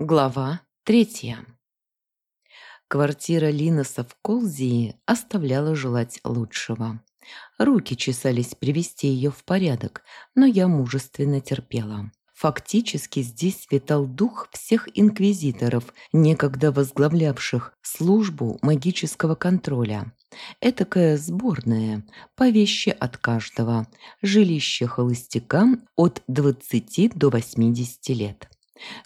Глава третья. Квартира Линоса в Колзии оставляла желать лучшего. Руки чесались привести ее в порядок, но я мужественно терпела. Фактически здесь витал дух всех инквизиторов, некогда возглавлявших службу магического контроля. Этакая сборная, по вещи от каждого, жилище холостякам от 20 до 80 лет.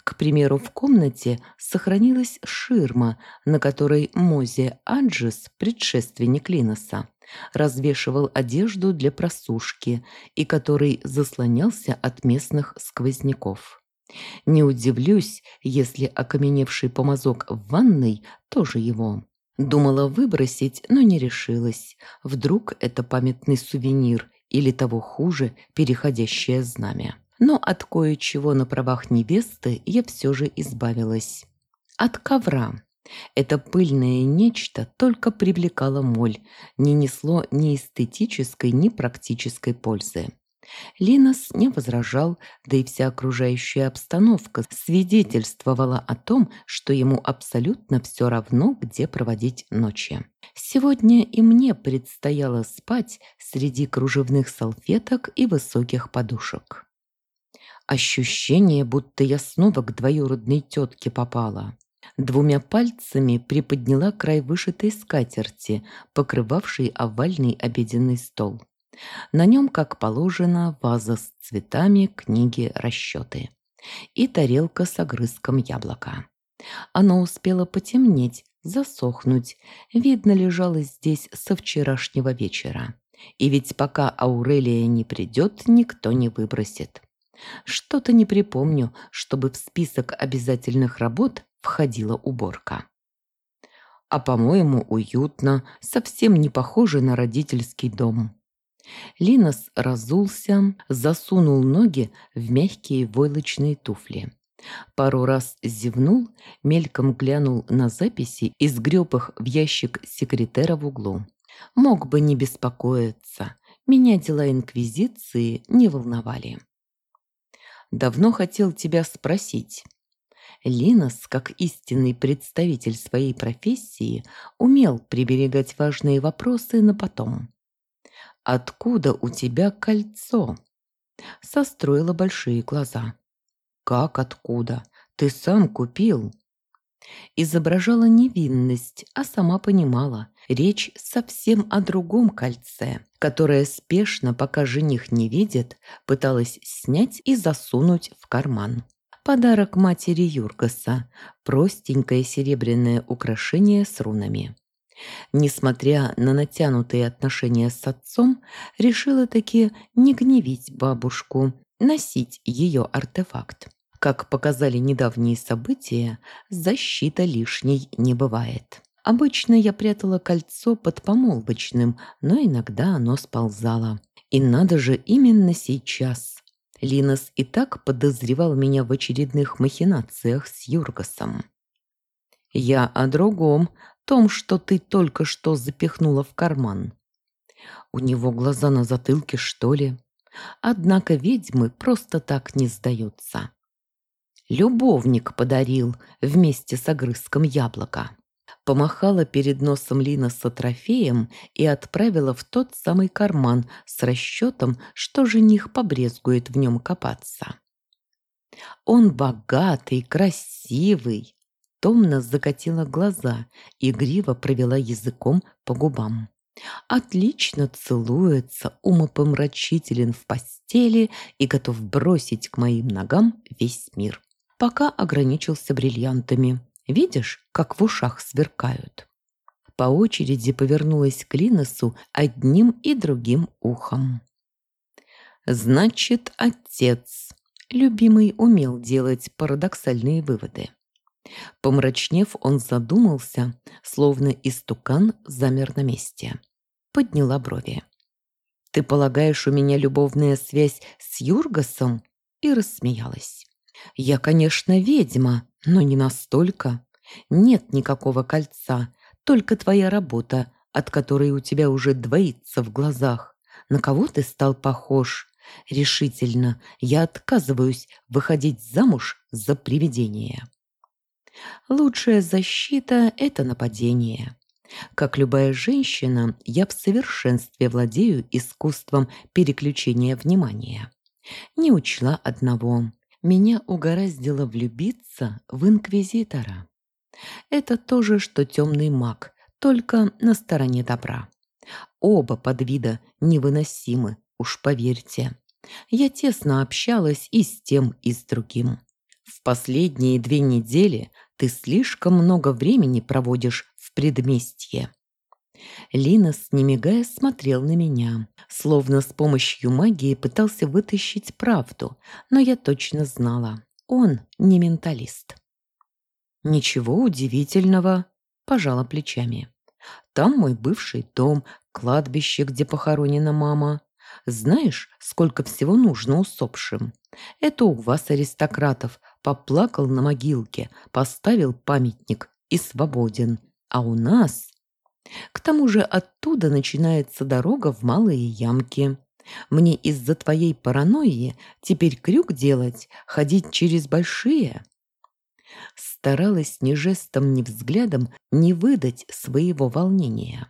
К примеру, в комнате сохранилась ширма, на которой Мозе Аджис, предшественник Линоса, развешивал одежду для просушки и который заслонялся от местных сквозняков. Не удивлюсь, если окаменевший помазок в ванной тоже его. Думала выбросить, но не решилась. Вдруг это памятный сувенир или того хуже, переходящее знамя но от кое-чего на правах невесты я все же избавилась. От ковра. Это пыльное нечто только привлекало моль, не несло ни эстетической, ни практической пользы. Линос не возражал, да и вся окружающая обстановка свидетельствовала о том, что ему абсолютно все равно, где проводить ночи. Сегодня и мне предстояло спать среди кружевных салфеток и высоких подушек. Ощущение, будто я снова к двоюродной тетке попала. Двумя пальцами приподняла край вышитой скатерти, покрывавшей овальный обеденный стол. На нем, как положено, ваза с цветами, книги, расчеты. И тарелка с огрызком яблока. Оно успело потемнеть, засохнуть. Видно, лежало здесь со вчерашнего вечера. И ведь пока Аурелия не придет, никто не выбросит. Что-то не припомню, чтобы в список обязательных работ входила уборка. А, по-моему, уютно, совсем не похоже на родительский дом. Линос разулся, засунул ноги в мягкие войлочные туфли. Пару раз зевнул, мельком глянул на записи и сгреб их в ящик секретера в углу. Мог бы не беспокоиться, меня дела Инквизиции не волновали. Давно хотел тебя спросить. Линос, как истинный представитель своей профессии, умел приберегать важные вопросы на потом. «Откуда у тебя кольцо?» Состроила большие глаза. «Как откуда? Ты сам купил?» Изображала невинность, а сама понимала, речь совсем о другом кольце, которое спешно, пока жених не видит, пыталась снять и засунуть в карман. Подарок матери Юргаса – простенькое серебряное украшение с рунами. Несмотря на натянутые отношения с отцом, решила таки не гневить бабушку, носить ее артефакт. Как показали недавние события, защита лишней не бывает. Обычно я прятала кольцо под помолвочным, но иногда оно сползало. И надо же именно сейчас. Линос и так подозревал меня в очередных махинациях с Юргасом. «Я о другом, том, что ты только что запихнула в карман». У него глаза на затылке, что ли? Однако ведьмы просто так не сдаются. Любовник подарил вместе с огрызком яблока. Помахала перед носом Лина с трофеем и отправила в тот самый карман с расчетом, что жених побрезгует в нем копаться. Он богатый, красивый. Томно закатила глаза, и игриво провела языком по губам. Отлично целуется, умопомрачителен в постели и готов бросить к моим ногам весь мир пока ограничился бриллиантами. Видишь, как в ушах сверкают? По очереди повернулась к Линосу одним и другим ухом. Значит, отец. Любимый умел делать парадоксальные выводы. Помрачнев, он задумался, словно истукан замер на месте. Подняла брови. «Ты полагаешь, у меня любовная связь с Юргасом?» И рассмеялась. Я, конечно, ведьма, но не настолько. Нет никакого кольца, только твоя работа, от которой у тебя уже двоится в глазах. На кого ты стал похож? Решительно, я отказываюсь выходить замуж за привидение. Лучшая защита – это нападение. Как любая женщина, я в совершенстве владею искусством переключения внимания. Не учла одного. Меня угораздило влюбиться в инквизитора. Это то же, что темный маг, только на стороне добра. Оба подвида невыносимы, уж поверьте. Я тесно общалась и с тем, и с другим. В последние две недели ты слишком много времени проводишь в предместье. Линос, не мигая, смотрел на меня, словно с помощью магии пытался вытащить правду, но я точно знала, он не менталист. «Ничего удивительного», – пожала плечами. «Там мой бывший дом, кладбище, где похоронена мама. Знаешь, сколько всего нужно усопшим? Это у вас, аристократов, поплакал на могилке, поставил памятник и свободен. А у нас... К тому же оттуда начинается дорога в малые ямки. Мне из-за твоей паранойи теперь крюк делать, ходить через большие. Старалась ни жестом, ни взглядом не выдать своего волнения.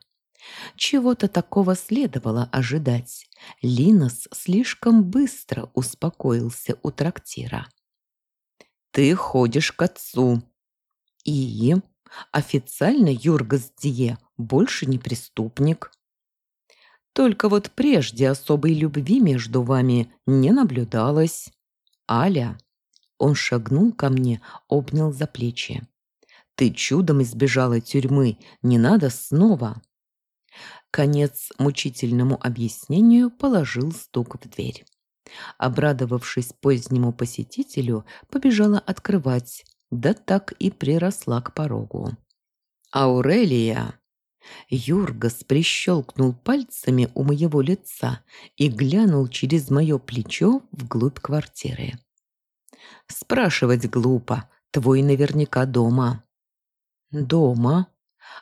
Чего-то такого следовало ожидать. Линос слишком быстро успокоился у трактира. «Ты ходишь к отцу». «И?» Официально Юргас Дие больше не преступник. Только вот прежде особой любви между вами не наблюдалось. Аля, он шагнул ко мне, обнял за плечи. Ты чудом избежала тюрьмы, не надо снова. Конец мучительному объяснению положил стук в дверь. Обрадовавшись позднему посетителю, побежала открывать, да так и приросла к порогу. «Аурелия!» Юргас прищелкнул пальцами у моего лица и глянул через мое плечо вглубь квартиры. «Спрашивать глупо, твой наверняка дома». «Дома?»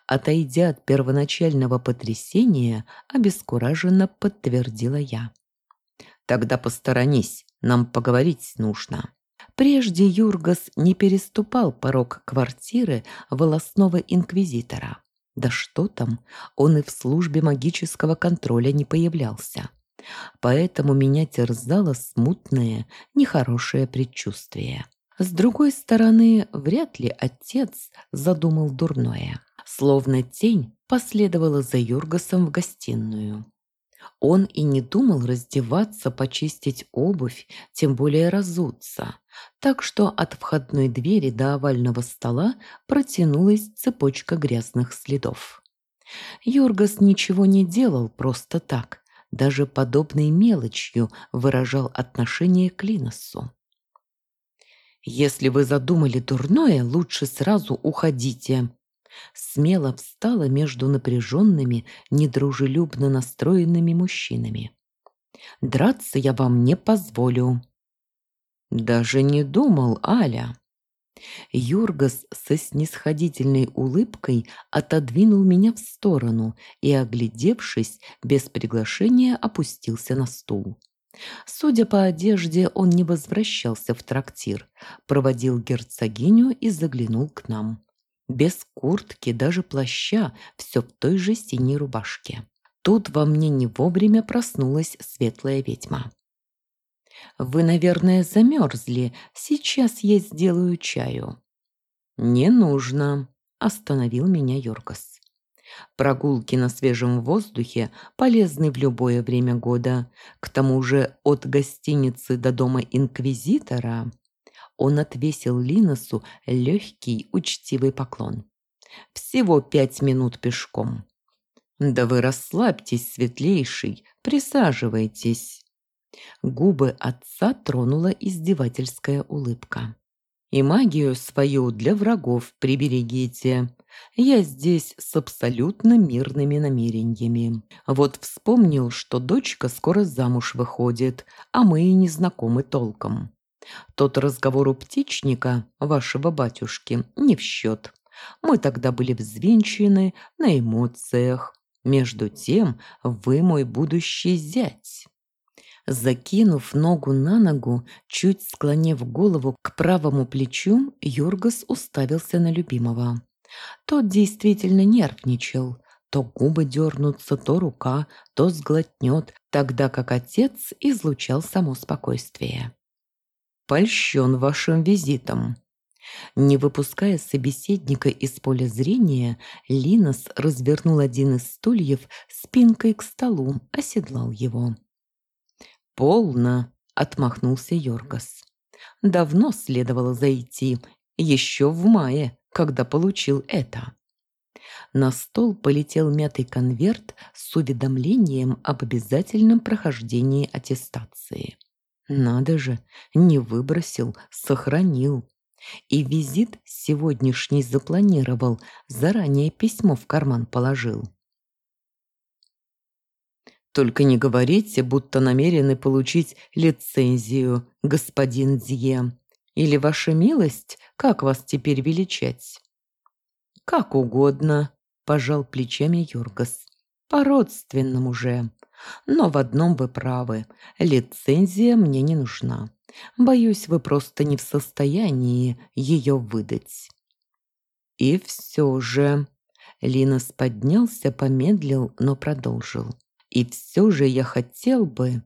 Отойдя от первоначального потрясения, обескураженно подтвердила я. «Тогда посторонись, нам поговорить нужно». Прежде Юргас не переступал порог квартиры волосного инквизитора. Да что там, он и в службе магического контроля не появлялся. Поэтому меня терзало смутное, нехорошее предчувствие. С другой стороны, вряд ли отец задумал дурное. Словно тень последовала за Юргасом в гостиную. Он и не думал раздеваться, почистить обувь, тем более разуться. Так что от входной двери до овального стола протянулась цепочка грязных следов. Юргас ничего не делал просто так, даже подобной мелочью выражал отношение к Линосу. «Если вы задумали дурное, лучше сразу уходите», смело встала между напряженными, недружелюбно настроенными мужчинами. «Драться я вам не позволю». «Даже не думал, Аля». Юргас со снисходительной улыбкой отодвинул меня в сторону и, оглядевшись, без приглашения опустился на стул. Судя по одежде, он не возвращался в трактир, проводил герцогиню и заглянул к нам. Без куртки, даже плаща, все в той же синей рубашке. Тут во мне не вовремя проснулась светлая ведьма. «Вы, наверное, замерзли. Сейчас я сделаю чаю». «Не нужно», – остановил меня Йоркас. Прогулки на свежем воздухе полезны в любое время года. К тому же от гостиницы до дома инквизитора он отвесил Линосу легкий, учтивый поклон. «Всего пять минут пешком». «Да вы расслабьтесь, светлейший, присаживайтесь». Губы отца тронула издевательская улыбка. «И магию свою для врагов приберегите. Я здесь с абсолютно мирными намерениями. Вот вспомнил, что дочка скоро замуж выходит, а мы и не знакомы толком. Тот разговор у птичника, вашего батюшки, не в счет. Мы тогда были взвинчены на эмоциях. Между тем, вы мой будущий зять. Закинув ногу на ногу, чуть склонив голову к правому плечу, Юргас уставился на любимого. Тот действительно нервничал. То губы дернутся, то рука, то сглотнет, тогда как отец излучал само спокойствие. «Польщен вашим визитом». Не выпуская собеседника из поля зрения, Линос развернул один из стульев спинкой к столу, оседлал его. «Полно!» – отмахнулся Йоргас. «Давно следовало зайти, еще в мае, когда получил это». На стол полетел мятый конверт с уведомлением об обязательном прохождении аттестации. Надо же, не выбросил, сохранил. И визит сегодняшний запланировал, заранее письмо в карман положил. Только не говорите, будто намерены получить лицензию, господин Дье. Или ваша милость, как вас теперь величать? Как угодно, пожал плечами Юргас. По-родственному же. Но в одном вы правы. Лицензия мне не нужна. Боюсь, вы просто не в состоянии ее выдать. И все же... Линос поднялся, помедлил, но продолжил. И все же я хотел бы...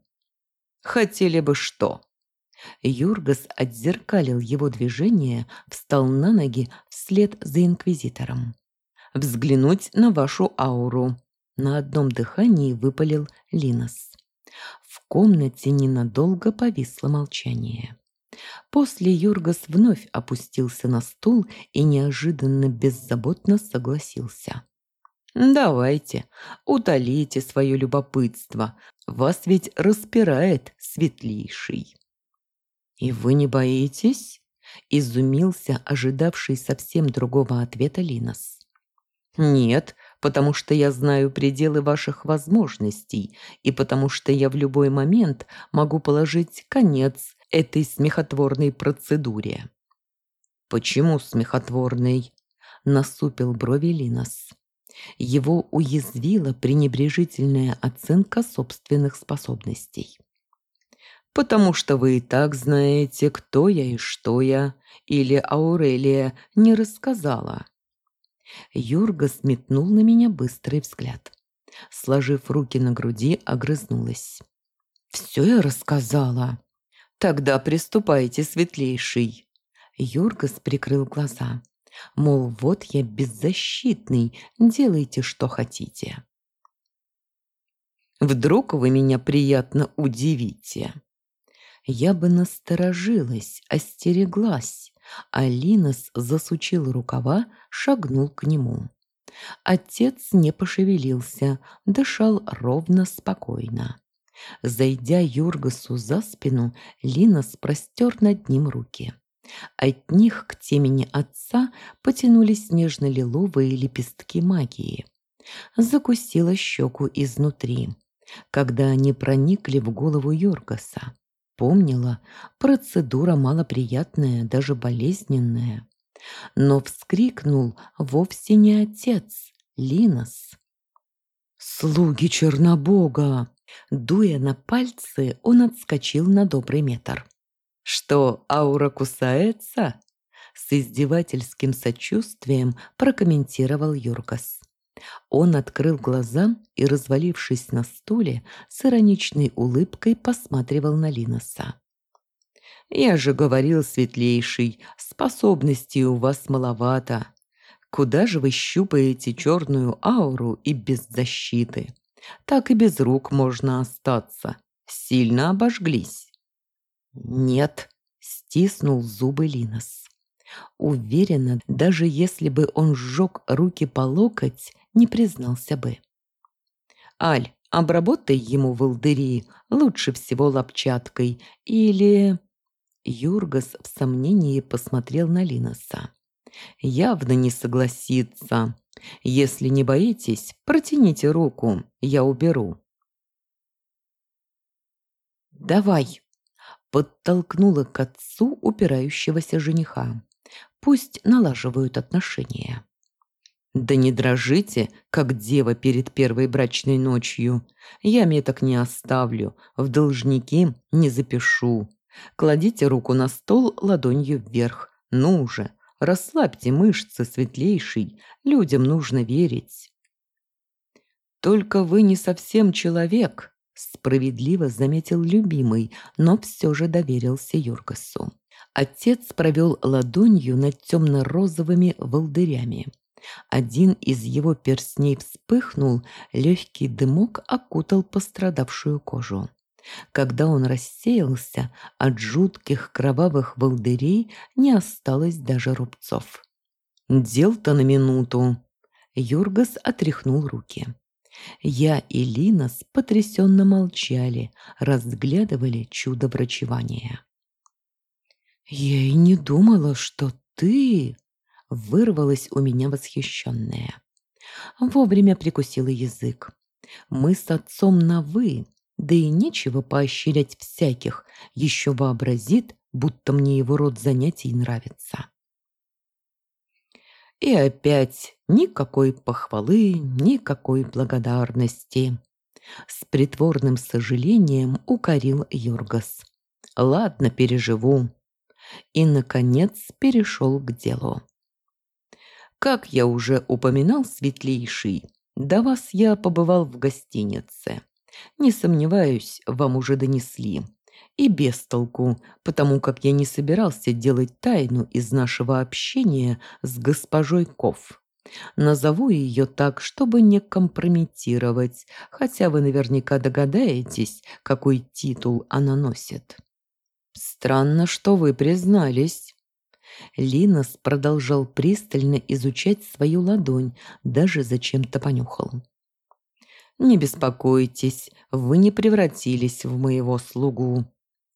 Хотели бы что? Юргас отзеркалил его движение, встал на ноги вслед за инквизитором. «Взглянуть на вашу ауру». На одном дыхании выпалил Линос. В комнате ненадолго повисло молчание. После Юргас вновь опустился на стул и неожиданно беззаботно согласился. Давайте, утолите свое любопытство. Вас ведь распирает светлейший. И вы не боитесь? Изумился ожидавший совсем другого ответа Линос. Нет, потому что я знаю пределы ваших возможностей и потому что я в любой момент могу положить конец этой смехотворной процедуре. Почему смехотворной? Насупил брови Линос. Его уязвила пренебрежительная оценка собственных способностей. «Потому что вы и так знаете, кто я и что я, или Аурелия не рассказала». Юрга сметнул на меня быстрый взгляд. Сложив руки на груди, огрызнулась. «Все я рассказала». «Тогда приступайте, светлейший». Юргас прикрыл глаза. Мол, вот я беззащитный, делайте, что хотите. Вдруг вы меня приятно удивите. Я бы насторожилась, остереглась. А Линос засучил рукава, шагнул к нему. Отец не пошевелился, дышал ровно, спокойно. Зайдя Юргасу за спину, Линос простер над ним руки. От них к темени отца потянулись нежно-лиловые лепестки магии. Закусила щеку изнутри, когда они проникли в голову Йоргаса. Помнила, процедура малоприятная, даже болезненная. Но вскрикнул вовсе не отец, Линос. «Слуги Чернобога!» Дуя на пальцы, он отскочил на добрый метр. «Что, аура кусается?» С издевательским сочувствием прокомментировал Юркас. Он открыл глаза и, развалившись на стуле, с ироничной улыбкой посматривал на Линоса. «Я же говорил, светлейший, способностей у вас маловато. Куда же вы щупаете черную ауру и без защиты? Так и без рук можно остаться. Сильно обожглись». «Нет», – стиснул зубы Линос. Уверена, даже если бы он сжег руки по локоть, не признался бы. «Аль, обработай ему волдыри, лучше всего лопчаткой, или...» Юргас в сомнении посмотрел на Линоса. «Явно не согласится. Если не боитесь, протяните руку, я уберу». «Давай!» подтолкнула к отцу упирающегося жениха. Пусть налаживают отношения. Да не дрожите, как дева перед первой брачной ночью. Я меток не оставлю, в должники не запишу. Кладите руку на стол ладонью вверх. Ну же, расслабьте мышцы, светлейший, людям нужно верить. Только вы не совсем человек, справедливо заметил любимый, но все же доверился Юргасу. Отец провел ладонью над темно-розовыми волдырями. Один из его перстней вспыхнул, легкий дымок окутал пострадавшую кожу. Когда он рассеялся, от жутких кровавых волдырей не осталось даже рубцов. «Дел-то на минуту!» Юргас отряхнул руки. Я и Линос потрясенно молчали, разглядывали чудо врачевания. «Я и не думала, что ты...» Вырвалась у меня восхищенная. Вовремя прикусила язык. Мы с отцом на «вы», да и нечего поощрять всяких, еще вообразит, будто мне его род занятий нравится. И опять никакой похвалы, никакой благодарности. С притворным сожалением укорил Юргас. Ладно, переживу. И, наконец, перешел к делу. Как я уже упоминал, светлейший, до вас я побывал в гостинице. Не сомневаюсь, вам уже донесли. И без толку, потому как я не собирался делать тайну из нашего общения с госпожой Ков. Назову ее так, чтобы не компрометировать, хотя вы наверняка догадаетесь, какой титул она носит. Странно, что вы признались. Линос продолжал пристально изучать свою ладонь, даже зачем-то понюхал. «Не беспокойтесь, вы не превратились в моего слугу».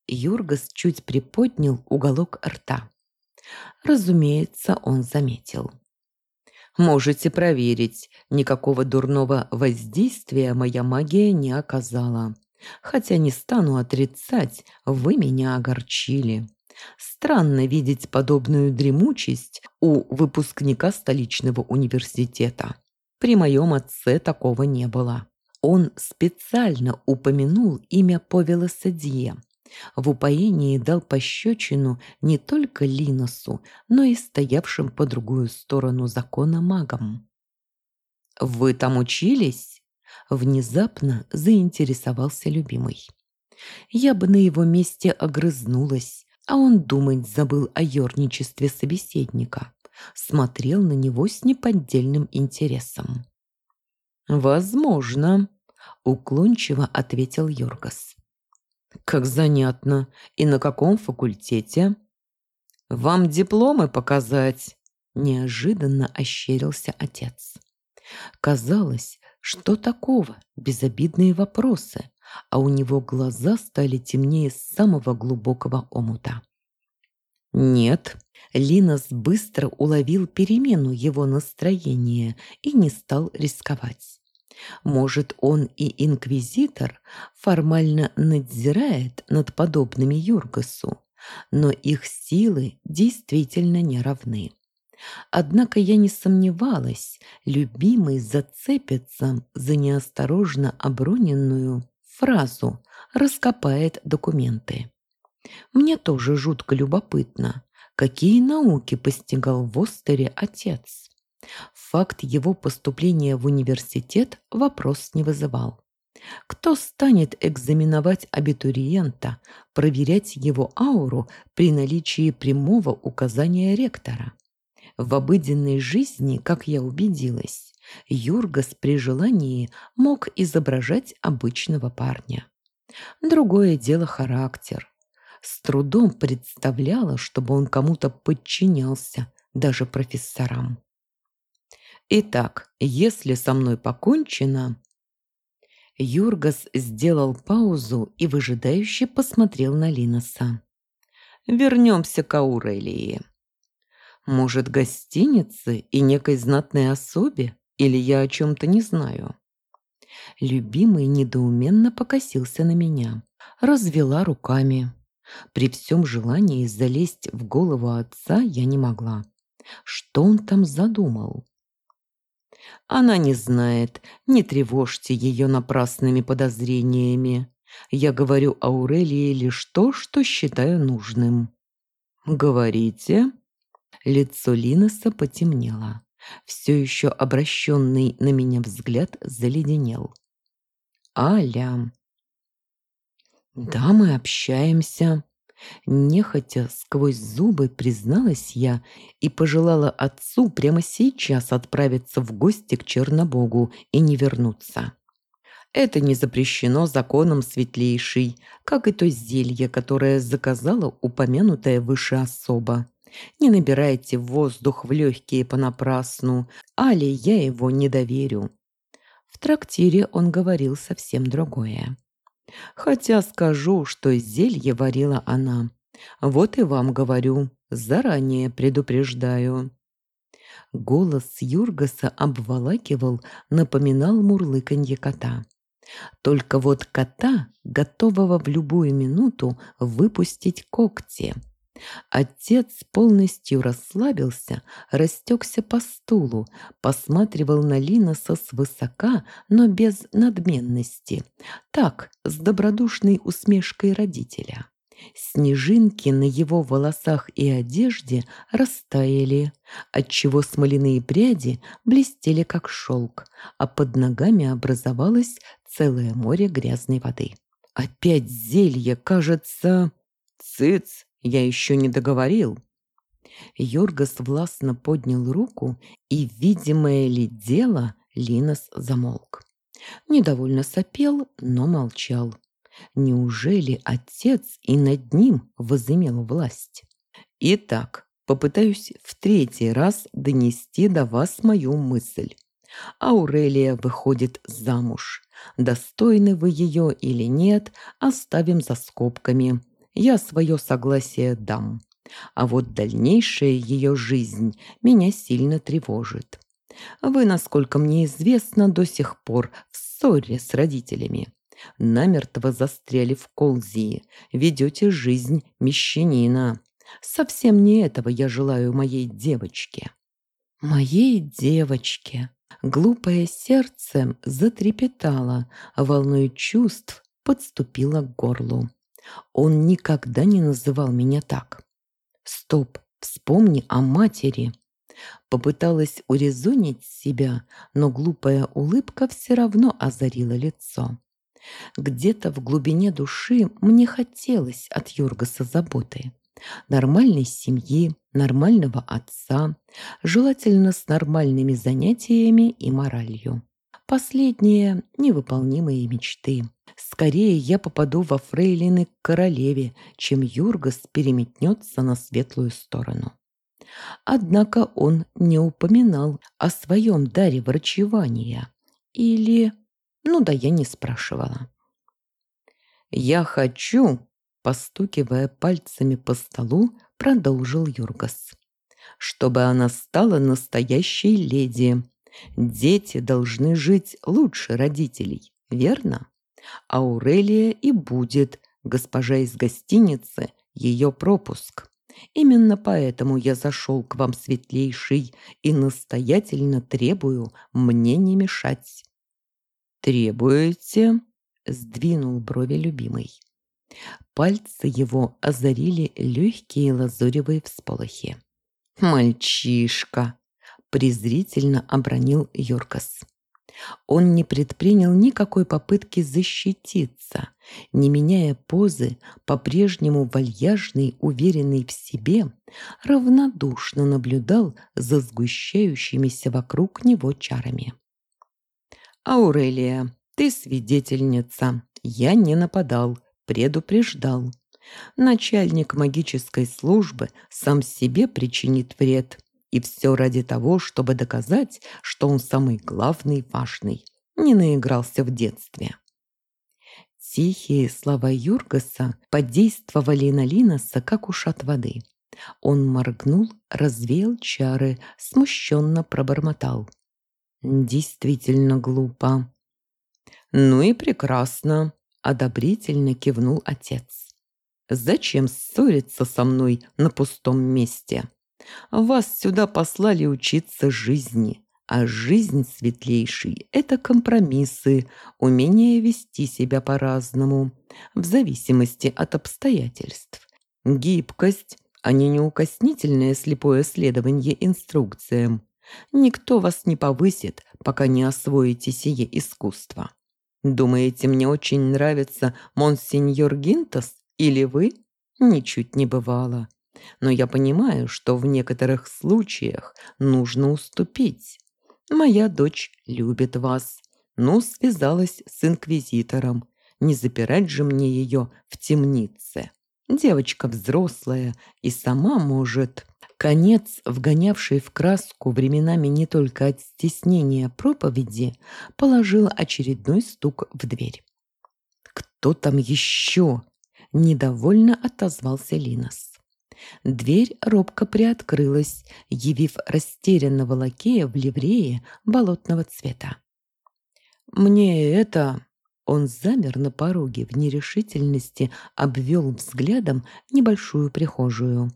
Юргас чуть приподнял уголок рта. Разумеется, он заметил. «Можете проверить, никакого дурного воздействия моя магия не оказала. Хотя не стану отрицать, вы меня огорчили». Странно видеть подобную дремучесть у выпускника столичного университета. При моем отце такого не было. Он специально упомянул имя Повела Садье. В упоении дал пощечину не только Линосу, но и стоявшим по другую сторону закона магам. «Вы там учились?» Внезапно заинтересовался любимый. Я бы на его месте огрызнулась, а он думать забыл о ерничестве собеседника. Смотрел на него с неподдельным интересом. «Возможно», — уклончиво ответил Йоргас. «Как занятно. И на каком факультете?» «Вам дипломы показать?» Неожиданно ощерился отец. Казалось, что такого? Безобидные вопросы а у него глаза стали темнее самого глубокого омута. «Нет». Линос быстро уловил перемену его настроения и не стал рисковать. Может, он и инквизитор формально надзирает над подобными Юргасу, но их силы действительно не равны. Однако я не сомневалась, любимый зацепится за неосторожно оброненную фразу «раскопает документы». Мне тоже жутко любопытно, какие науки постигал в Остере отец. Факт его поступления в университет вопрос не вызывал. Кто станет экзаменовать абитуриента, проверять его ауру при наличии прямого указания ректора? В обыденной жизни, как я убедилась, Юргас при желании мог изображать обычного парня. Другое дело характер. С трудом представляла, чтобы он кому-то подчинялся, даже профессорам. Итак, если со мной покончено... Юргас сделал паузу и выжидающе посмотрел на Линоса. Вернемся к Аурелии. Может, гостинице и некой знатной особе? Или я о чем-то не знаю? Любимый недоуменно покосился на меня, развела руками. При всем желании залезть в голову отца я не могла. Что он там задумал? Она не знает, не тревожьте ее напрасными подозрениями. Я говорю Аурелии лишь то, что считаю нужным». «Говорите?» Лицо Линоса потемнело. Все еще обращенный на меня взгляд заледенел. «Аля!» «Да, мы общаемся», Нехотя сквозь зубы призналась я и пожелала отцу прямо сейчас отправиться в гости к Чернобогу и не вернуться. Это не запрещено законом светлейший, как и то зелье, которое заказала упомянутая выше особа. Не набирайте воздух в легкие понапрасну, али я его не доверю. В трактире он говорил совсем другое. Хотя скажу, что зелье варила она. Вот и вам говорю, заранее предупреждаю. Голос Юргаса обволакивал, напоминал мурлыканье кота. Только вот кота, готового в любую минуту выпустить когти – Отец полностью расслабился, растекся по стулу, посматривал на Линоса свысока, но без надменности. Так, с добродушной усмешкой родителя. Снежинки на его волосах и одежде растаяли, отчего смоляные пряди блестели как шелк, а под ногами образовалось целое море грязной воды. Опять зелье, кажется... Цыц! Я еще не договорил. Йоргас властно поднял руку, и, видимое ли дело, Линос замолк. Недовольно сопел, но молчал. Неужели отец и над ним возымел власть? Итак, попытаюсь в третий раз донести до вас мою мысль. Аурелия выходит замуж. Достойны вы ее или нет, оставим за скобками я свое согласие дам. А вот дальнейшая ее жизнь меня сильно тревожит. Вы, насколько мне известно, до сих пор в ссоре с родителями. Намертво застряли в Колзии, ведете жизнь мещанина. Совсем не этого я желаю моей девочке. Моей девочке. Глупое сердце затрепетало, волной чувств подступило к горлу. Он никогда не называл меня так. Стоп, вспомни о матери. Попыталась урезонить себя, но глупая улыбка все равно озарила лицо. Где-то в глубине души мне хотелось от Юргаса заботы. Нормальной семьи, нормального отца, желательно с нормальными занятиями и моралью. Последние – невыполнимые мечты. Скорее я попаду во фрейлины к королеве, чем Юргас переметнется на светлую сторону. Однако он не упоминал о своем даре врачевания. Или... Ну да, я не спрашивала. «Я хочу», – постукивая пальцами по столу, продолжил Юргас, «чтобы она стала настоящей леди. Дети должны жить лучше родителей, верно?» Аурелия и будет, госпожа из гостиницы, ее пропуск. Именно поэтому я зашел к вам, светлейший, и настоятельно требую мне не мешать». «Требуете?» – сдвинул брови любимый. Пальцы его озарили легкие лазуревые всполохи. «Мальчишка!» – презрительно обронил Йоркас. Он не предпринял никакой попытки защититься, не меняя позы, по-прежнему вальяжный, уверенный в себе, равнодушно наблюдал за сгущающимися вокруг него чарами. «Аурелия, ты свидетельница. Я не нападал, предупреждал. Начальник магической службы сам себе причинит вред, и все ради того, чтобы доказать, что он самый главный важный, не наигрался в детстве. Тихие слова Юргаса подействовали на Линоса, как ушат воды. Он моргнул, развеял чары, смущенно пробормотал. «Действительно глупо». «Ну и прекрасно», — одобрительно кивнул отец. «Зачем ссориться со мной на пустом месте?» Вас сюда послали учиться жизни, А жизнь светлейший – это компромиссы, умение вести себя по-разному, в зависимости от обстоятельств. Гибкость, а не неукоснительное слепое следование инструкциям. Никто вас не повысит, пока не освоите сие искусство. Думаете, мне очень нравится монсеньор Гинтос или вы? Ничуть не бывало. Но я понимаю, что в некоторых случаях нужно уступить. Моя дочь любит вас. Ну, связалась с инквизитором. Не запирать же мне ее в темнице. Девочка взрослая и сама может... Конец, вгонявший в краску временами не только от стеснения проповеди, положил очередной стук в дверь. «Кто там еще?» – недовольно отозвался Линос. Дверь робко приоткрылась, явив растерянного лакея в ливрее болотного цвета. «Мне это...» Он замер на пороге в нерешительности, обвел взглядом небольшую прихожую.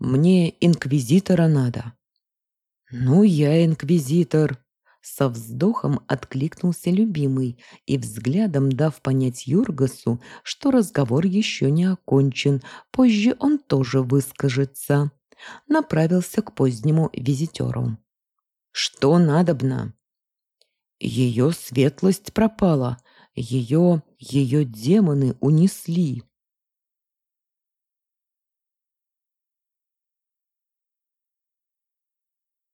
«Мне инквизитора надо». «Ну, я инквизитор», со вздохом откликнулся любимый и взглядом дав понять Юргасу, что разговор еще не окончен, позже он тоже выскажется. Направился к позднему визитеру. «Что надобно?» Ее светлость пропала, ее, ее демоны унесли.